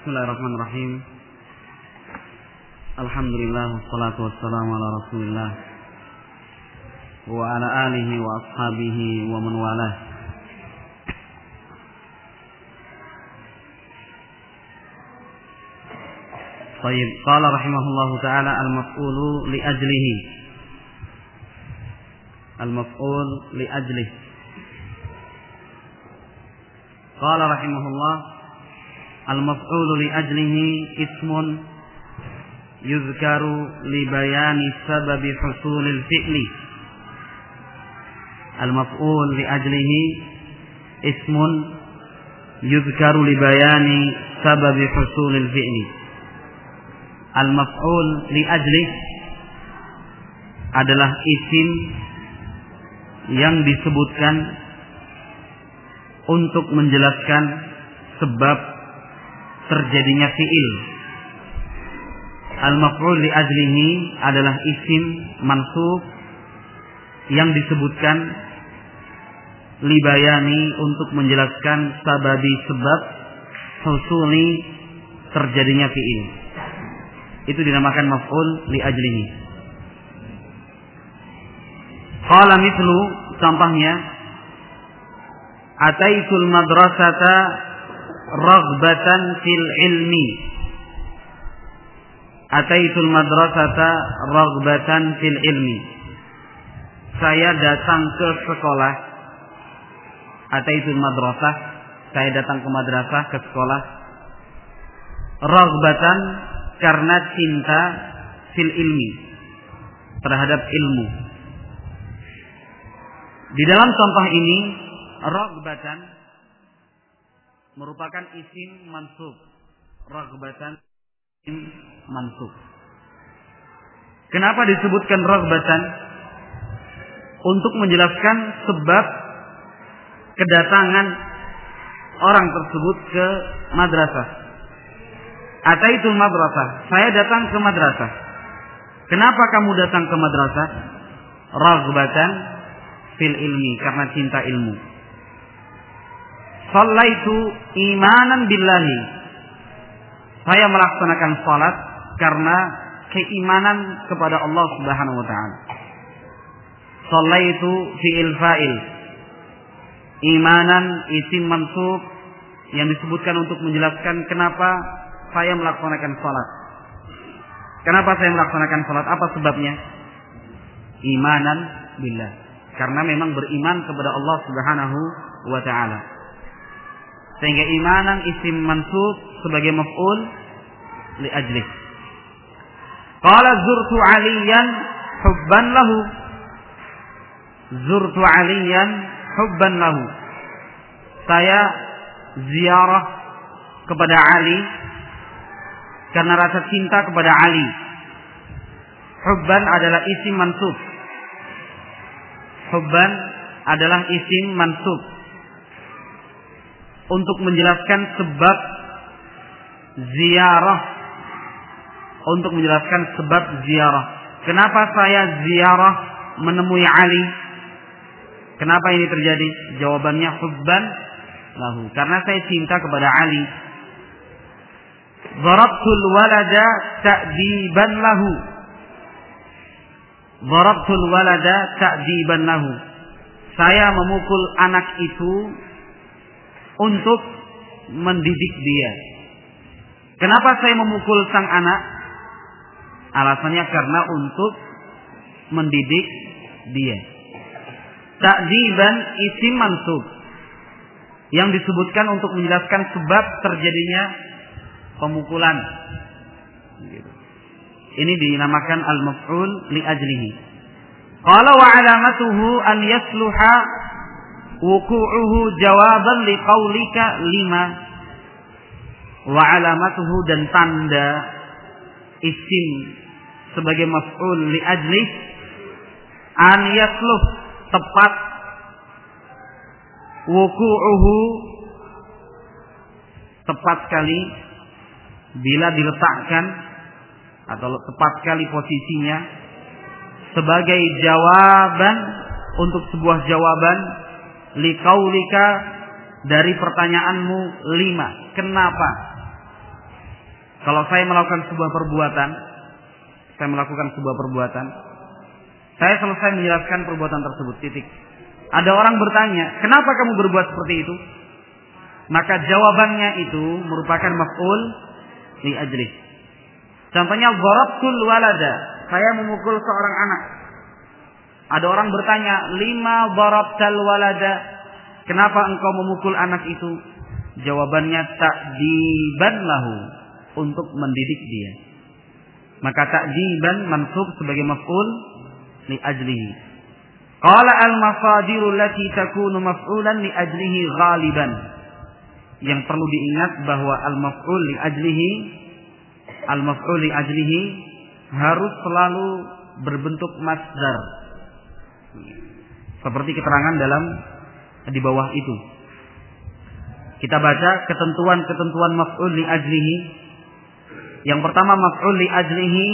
بسم الله الرحمن الرحيم الحمد لله والصلاة والسلام على رسول الله وعلى آله وأصحابه ومن والاه طيب قال رحمه الله تعالى المفعول لأجله المفعول لأجله قال رحمه الله al-maf'ulu li ajlihi ismun yuzkaru li bayani sababi husulil fi'li al-maf'ul li ajlihi ismun yuzkaru li bayani sababi husulil fi'li al-maf'ul li ajlihi adalah isim yang disebutkan untuk menjelaskan sebab terjadinya fiil. Al-maf'ul li ajlihi adalah isim mansub yang disebutkan libayani untuk menjelaskan sababi sebab husuli terjadinya fiil. Itu dinamakan maf'ul li ajlihi. Qala mithlu contohnya Ataitul madrasata raghbatan fil ilmi. Ataitul madrasata raghbatan fil ilmi. Saya datang ke sekolah. Ataitul madrasah. Saya datang ke madrasah ke sekolah. Raghbatan karena cinta fil ilmi. Terhadap ilmu. Di dalam contoh ini ragbatan merupakan isim mansub. Ragbatan isim mansub. Kenapa disebutkan ragbatan? Untuk menjelaskan sebab kedatangan orang tersebut ke madrasah. Ataitul madrasah. Saya datang ke madrasah. Kenapa kamu datang ke madrasah? Ragbatan fil ilmi karena cinta ilmu. Sallaitu imanan billahi. Saya melaksanakan salat karena keimanan kepada Allah Subhanahu wa taala. Sallaitu fi'il fa'il. Imanan isim mansub yang disebutkan untuk menjelaskan kenapa saya melaksanakan salat. Kenapa saya melaksanakan salat? Apa sebabnya? Imanan billah. Karena memang beriman kepada Allah Subhanahu wa taala. Sehingga imanan isim mansub sebagai maf'ul li ajli. Qala zurtu aliyan hubban lahu. Zurtu aliyan hubban lahu. Saya ziarah kepada Ali karena rasa cinta kepada Ali. Hubban adalah isim mansub. Hubban adalah isim mansub. Untuk menjelaskan sebab ziarah. Untuk menjelaskan sebab ziarah. Kenapa saya ziarah menemui Ali? Kenapa ini terjadi? Jawabannya hubban lahu. Karena saya cinta kepada Ali. Darabtul walada ta'diban lahu. Darabtul walada ta'diban lahu. Saya memukul anak itu untuk mendidik dia. Kenapa saya memukul sang anak? Alasannya karena untuk mendidik dia. Ta'diban isim mansub yang disebutkan untuk menjelaskan sebab terjadinya pemukulan. Ini dinamakan al-maf'ul li ajlihi. Qala wa alamatuhu an yasluha wuku'uhu jawaban li qaulika lima. Wa alamatuhu dan tanda isim sebagai maf'ul li ajli. An yasluh tepat. Wuku'uhu tepat sekali. Bila diletakkan atau tepat sekali posisinya sebagai jawaban untuk sebuah jawaban likaulika dari pertanyaanmu lima. Kenapa? Kalau saya melakukan sebuah perbuatan, saya melakukan sebuah perbuatan, saya selesai menjelaskan perbuatan tersebut. Titik. Ada orang bertanya, kenapa kamu berbuat seperti itu? Maka jawabannya itu merupakan maf'ul li ajli. Contohnya walada, saya memukul seorang anak. Ada orang bertanya, lima darabtal walada, kenapa engkau memukul anak itu? Jawabannya takdiban lahu untuk mendidik dia. Maka takdiban mansub sebagai maf'ul li ajlihi. Qala al-mafadiru lati takunu maf'ulan li ajlihi ghaliban yang perlu diingat bahwa al-maf'ul li ajlihi al-maf'ul li ajlihi harus selalu berbentuk masdar. Seperti keterangan dalam di bawah itu. Kita baca ketentuan-ketentuan maf'ul li ajlihi. Yang pertama maf'ul li ajlihi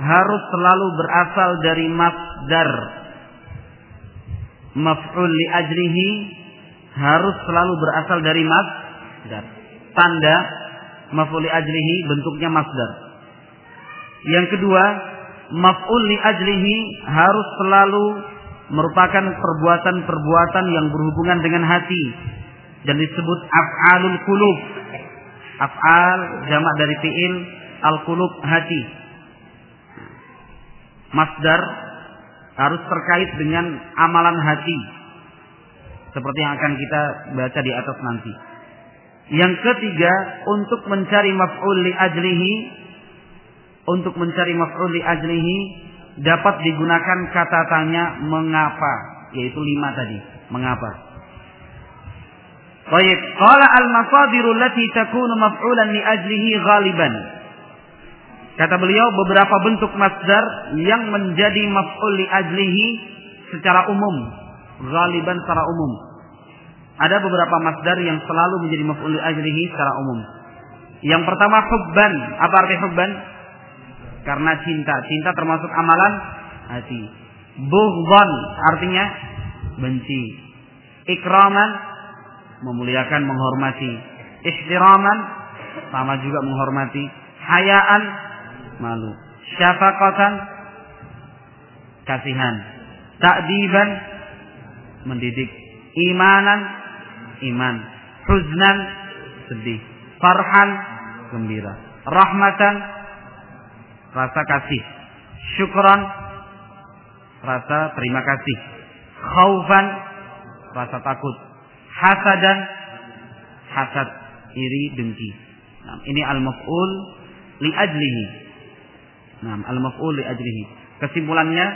harus selalu berasal dari masdar. Maf'ul li ajlihi harus selalu berasal dari masdar. Tanda maf'ul li ajlihi bentuknya masdar. Yang kedua, maf'ul li ajlihi harus selalu merupakan perbuatan-perbuatan yang berhubungan dengan hati dan disebut af'alul qulub. Af'al jamak dari fi'il al-qulub hati. Masdar harus terkait dengan amalan hati. Seperti yang akan kita baca di atas nanti. Yang ketiga, untuk mencari maf'ul li untuk mencari maf'ul li dapat digunakan kata tanya mengapa, yaitu lima tadi. Mengapa? Baik, qala al-masadiru allati takunu maf'ulan li ajlihi ghaliban. Kata beliau beberapa bentuk masdar yang menjadi maf'ul li ajlihi secara umum, ghaliban secara umum. Ada beberapa masdar yang selalu menjadi maf'ul ajlihi secara umum. Yang pertama hubban. Apa arti hubban? Karena cinta. Cinta termasuk amalan hati. Bughdan artinya benci. Ikraman memuliakan, menghormati. Ihtiraman sama juga menghormati. Hayaan malu. Syafaqatan kasihan. Ta'diban mendidik. Imanan iman. Huznan sedih. Farhan gembira. Rahmatan rasa kasih. Syukran rasa terima kasih. Khaufan rasa takut. Hasadan hasad iri dengki. Nah, ini al-maf'ul li ajlihi. Nah, al-maf'ul li ajlihi. Kesimpulannya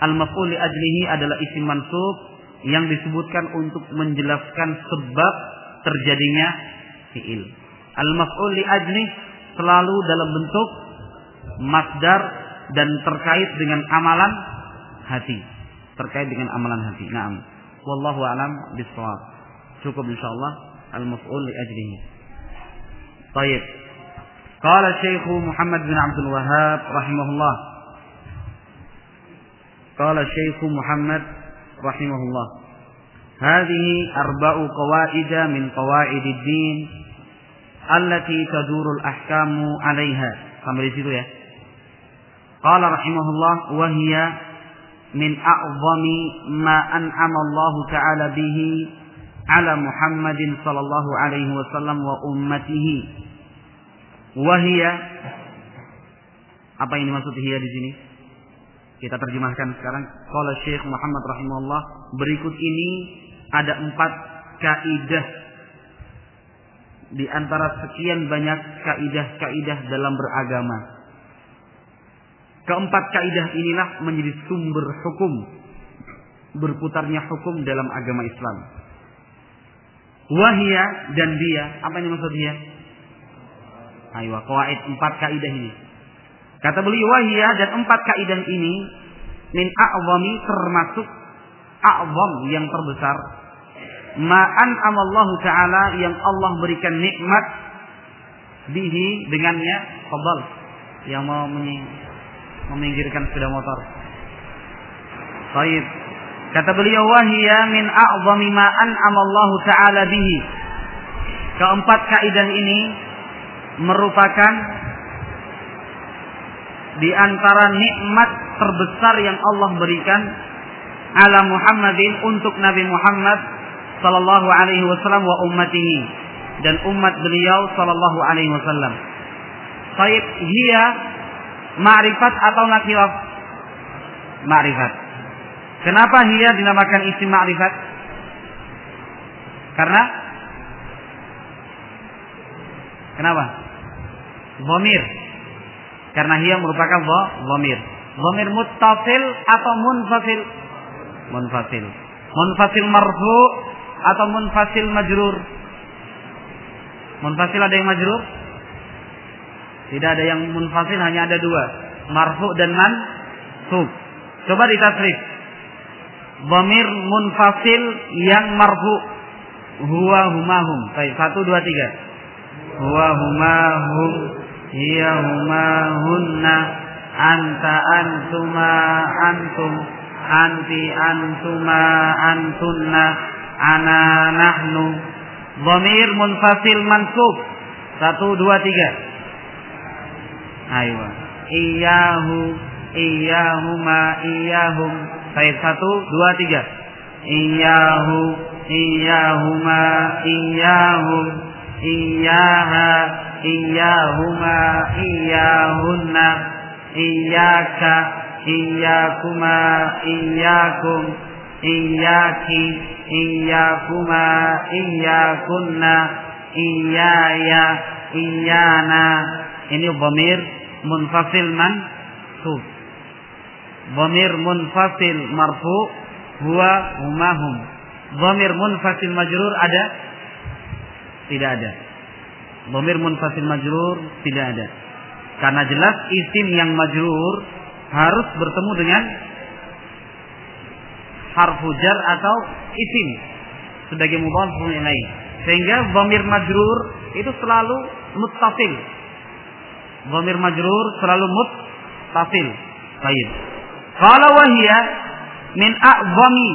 al-maf'ul li ajlihi adalah isim mansub yang disebutkan untuk menjelaskan sebab terjadinya fiil. Al-maf'ul li ajli selalu dalam bentuk masdar dan terkait dengan amalan hati. Terkait dengan amalan hati. Naam. Wallahu alam bisawab. Cukup insyaallah al-maf'ul li ajlihi. Baik. Qala Syekh Muhammad bin Abdul Wahab rahimahullah. Qala Syekh Muhammad rahimahullah. Hadhihi arba'u qawaid min qawaid ad-din allati tadurul ahkamu 'alaiha. Sampai di ya. قال رحمه الله وهي من أعظم ما أنعم الله تعالى به على محمد صلى الله عليه وسلم وأمته وهي apa yang maksud hiya di sini? Kita terjemahkan sekarang. kalau Syekh Muhammad rahimahullah, berikut ini ada empat kaidah di antara sekian banyak kaidah-kaidah dalam beragama. Keempat kaidah inilah menjadi sumber hukum berputarnya hukum dalam agama Islam. Wahia dan dia, apa yang maksud dia? Ayo, kawaid empat kaidah ini. Kata beliau wahia dan empat kaidah ini min a'zami termasuk a'zam yang terbesar ma'an amallahu taala yang Allah berikan nikmat bihi dengannya fadal yang mau meminggirkan sepeda motor. Baik. Kata beliau wahia min a'zami ma'an amallahu taala bihi. Keempat kaidah ini merupakan di antara nikmat terbesar yang Allah berikan ala Muhammadin untuk Nabi Muhammad sallallahu alaihi wasallam wa ummatihi dan umat beliau sallallahu alaihi wasallam. Baik, hiya ma'rifat atau nakirah? Ma'rifat. Kenapa hiya dinamakan isim ma'rifat? Karena Kenapa? Zomir. Karena hiya merupakan zomir. Zomir muttasil atau munfasil? Munfasil. Munfasil marfu atau munfasil majrur? Munfasil ada yang majrur? Tidak ada yang munfasil, hanya ada dua. Marfu dan mansub. Coba ditasrif. Dhamir munfasil yang marfu. Huwa humahum. Baik, satu, dua, tiga. Huwa humahum. Hiya humahunna. Anta antuma antum. Anti antuma antunna. Ana nahnu. Dhamir munfasil mansub. Satu, dua, tiga. Ayo. Iyahu, iyahuma, iyahum. Baik satu, dua, tiga. Iyahu, iyahuma, iyahum. Iyaha, iyahuma, iyahunna. Iyaka, iyakuma, iyakum. Iyaki, iyakuma, iyakunna. Iyaya, iyana. Ini bomir munfasil mansub. Dhamir munfasil marfu huwa humahum. Dhamir munfasil majrur ada? Tidak ada. Dhamir munfasil majrur tidak ada. Karena jelas isim yang majrur harus bertemu dengan harfu jar atau isim sebagai mudhaf ilaih. Sehingga dhamir majrur itu selalu muttasil Dhamir majrur selalu muttasil. Baik. Qala wa hiya min a'zami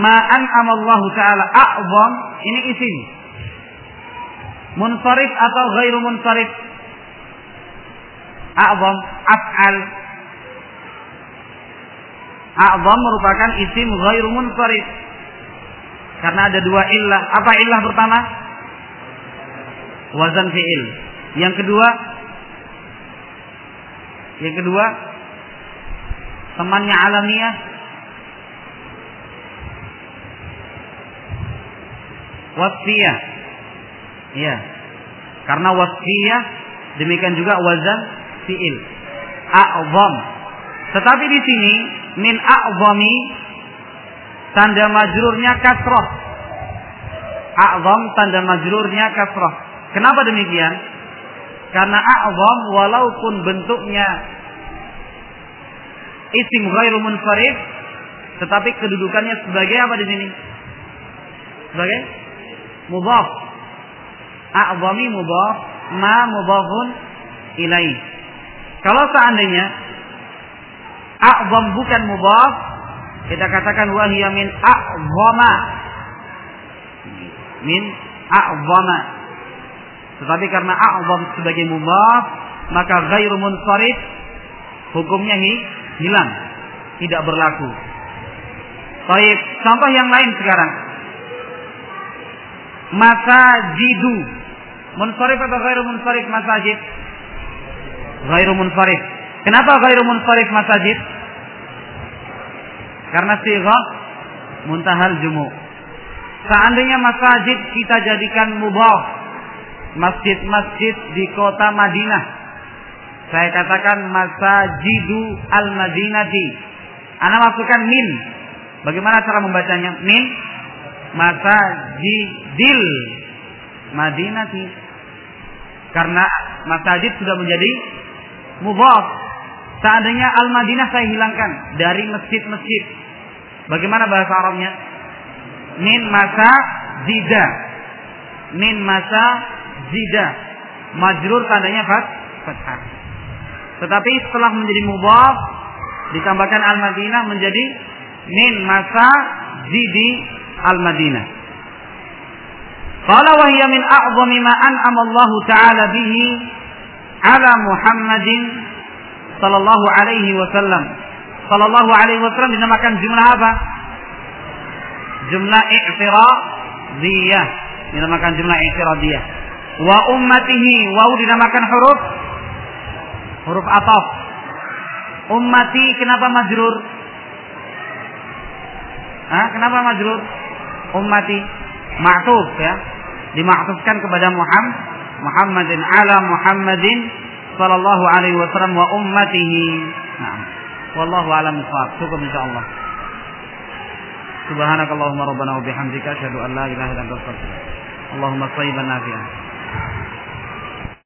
ma an'ama taala a'zam ini isim. Munsharif atau ghairu munsharif? A'zam af'al. A'zam merupakan isim ghairu munsharif. Karena ada dua illah. Apa illah pertama? Wazan fi'il. Yang kedua yang kedua, temannya alamiah. Wasfiyah. Iya. Karena wasfiyah demikian juga wazan fi'il. A'zam. Tetapi di sini min a'zami tanda majrurnya kasroh. A'zam tanda majrurnya kasroh. Kenapa demikian? Karena a'zam walaupun bentuknya isim ghairu munfarif tetapi kedudukannya sebagai apa di sini? Sebagai mudhaf. A'zami mudhaf, ma mudhafun ilaih. Kalau seandainya a'zam bukan mudhaf, kita katakan wahiyya min a'zama. Min a'zama. Tetapi karena a'zam sebagai mudhaf, maka ghairu munsharif hukumnya hilang, tidak berlaku. Baik, contoh yang lain sekarang. Masajidu. Munsharif atau ghairu munsharif masajid? Ghairu munsharif. Kenapa ghairu munsharif masajid? Karena sighah muntahal jumu. Seandainya masajid kita jadikan mubah masjid-masjid di kota Madinah. Saya katakan masajidu al-Madinati. Anda masukkan min. Bagaimana cara membacanya? Min masajidil Madinati. Karena masjid sudah menjadi mubaf. Seandainya al-Madinah saya hilangkan dari masjid-masjid. Bagaimana bahasa Arabnya? Min masa. Min masa zida majrur tandanya fat fathah tetapi setelah menjadi mudhaf ditambahkan al-Madinah menjadi min masa zidi al-Madinah qala wa hiya min a'zami ma an'ama Allah ta'ala bihi ala Muhammadin sallallahu alaihi wasallam. Sallallahu alaihi wasallam dinamakan jumlah apa? Jumlah i'tiradiyah. Dinamakan jumlah i'tiradiyah. Wa ummatihi, wau dinamakan huruf huruf ataf. Ummati kenapa majrur? Hah, kenapa majrur? Ummati ma'tuf ya. Dimaktufkan kepada Muhammad Muhammadin ala Muhammadin sallallahu alaihi wasallam wa ummatihi. Nah, wallahu alam bissawab. Cukup insyaallah. Subhanakallahumma rabbana wa bihamdika asyhadu an la ilaha illa anta astaghfiruka.